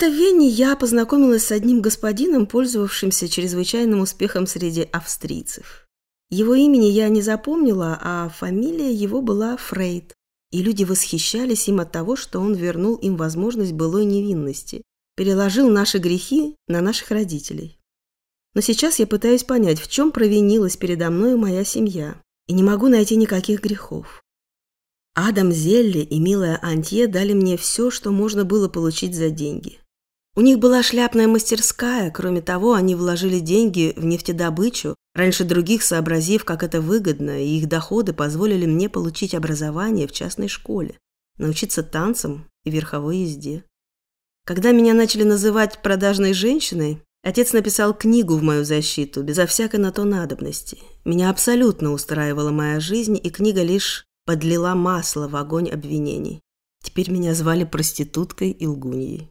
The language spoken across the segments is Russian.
Как-то в Вене я познакомилась с одним господином, пользовавшимся чрезвычайным успехом среди австрийцев. Его имени я не запомнила, а фамилия его была Фрейд. И люди восхищались им от того, что он вернул им возможность былой невинности, переложил наши грехи на наших родителей. Но сейчас я пытаюсь понять, в чем провинилась передо мной моя семья, и не могу найти никаких грехов. Адам Зелли и милая Антье дали мне все, что можно было получить за деньги. У них была шляпная мастерская, кроме того, они вложили деньги в нефтедобычу, раньше других сообразив, как это выгодно, и их доходы позволили мне получить образование в частной школе, научиться танцам и верховой езде. Когда меня начали называть продажной женщиной, отец написал книгу в мою защиту, безо всякой на то надобности. Меня абсолютно устраивала моя жизнь, и книга лишь подлила масло в огонь обвинений. Теперь меня звали проституткой и лгуньей.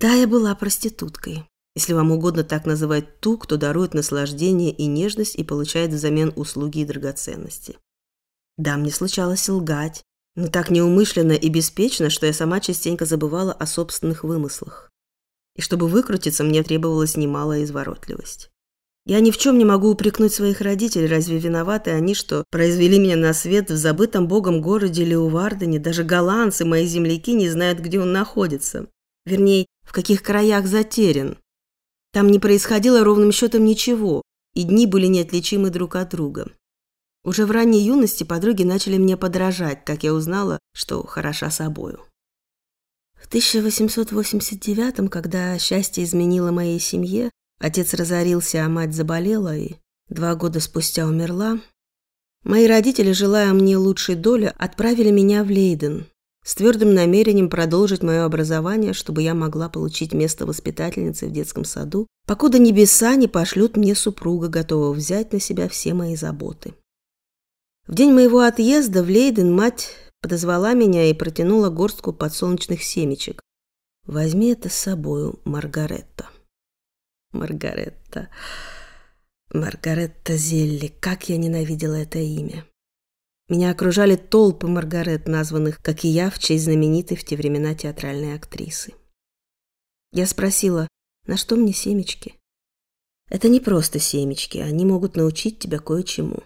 Да, я была проституткой, если вам угодно так называть ту, кто дарует наслаждение и нежность и получает взамен услуги и драгоценности. Да, мне случалось лгать, но так неумышленно и беспечно, что я сама частенько забывала о собственных вымыслах. И чтобы выкрутиться, мне требовалась немалая изворотливость. Я ни в чем не могу упрекнуть своих родителей, разве виноваты они, что произвели меня на свет в забытом богом городе Леувардене, даже голландцы, мои земляки, не знают, где он находится. Вернее, в каких краях затерян. Там не происходило ровным счетом ничего, и дни были неотличимы друг от друга. Уже в ранней юности подруги начали мне подражать, как я узнала, что хороша собою. В 1889 когда счастье изменило моей семье, Отец разорился, а мать заболела и два года спустя умерла. Мои родители, желая мне лучшей доли, отправили меня в Лейден с твердым намерением продолжить мое образование, чтобы я могла получить место воспитательницы в детском саду, покуда небеса не пошлют мне супруга, готового взять на себя все мои заботы. В день моего отъезда в Лейден мать подозвала меня и протянула горстку подсолнечных семечек. «Возьми это с собою, Маргаретта». Маргаретта. Маргаретта Зелли. Как я ненавидела это имя. Меня окружали толпы Маргарет, названных, как и я, в честь знаменитой в те времена театральной актрисы. Я спросила, на что мне семечки? Это не просто семечки, они могут научить тебя кое-чему.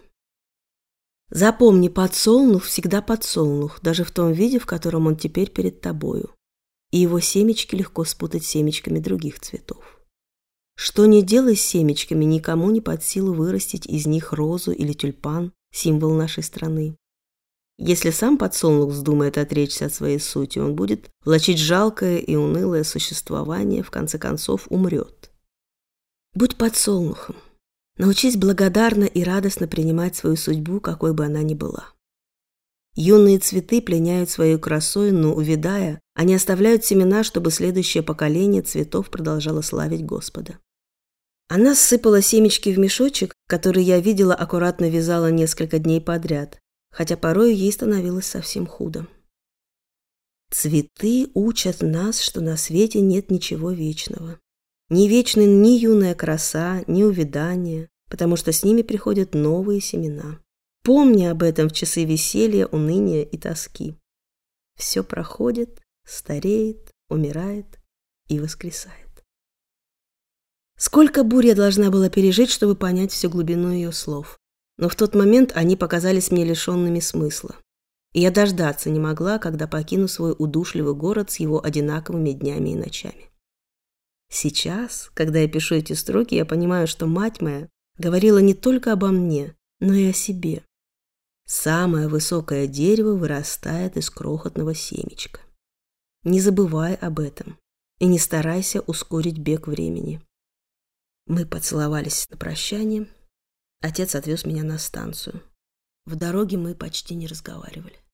Запомни, подсолнух всегда подсолнух, даже в том виде, в котором он теперь перед тобою. И его семечки легко спутать с семечками других цветов. Что не делай с семечками, никому не под силу вырастить из них розу или тюльпан, символ нашей страны. Если сам подсолнух вздумает отречься от своей сути, он будет влачить жалкое и унылое существование, в конце концов умрет. Будь подсолнухом. Научись благодарно и радостно принимать свою судьбу, какой бы она ни была. Юные цветы пленяют своей красой, но, увядая, они оставляют семена, чтобы следующее поколение цветов продолжало славить Господа. Она сыпала семечки в мешочек, который я видела аккуратно вязала несколько дней подряд, хотя порой ей становилось совсем худо. Цветы учат нас, что на свете нет ничего вечного. Не вечны ни юная краса, ни увядание, потому что с ними приходят новые семена. Помни об этом в часы веселья, уныния и тоски. Все проходит, стареет, умирает и воскресает. Сколько бурь я должна была пережить, чтобы понять всю глубину ее слов. Но в тот момент они показались мне лишенными смысла. И я дождаться не могла, когда покину свой удушливый город с его одинаковыми днями и ночами. Сейчас, когда я пишу эти строки, я понимаю, что мать моя говорила не только обо мне, но и о себе. Самое высокое дерево вырастает из крохотного семечка. Не забывай об этом и не старайся ускорить бег времени. Мы поцеловались на прощание. Отец отвез меня на станцию. В дороге мы почти не разговаривали.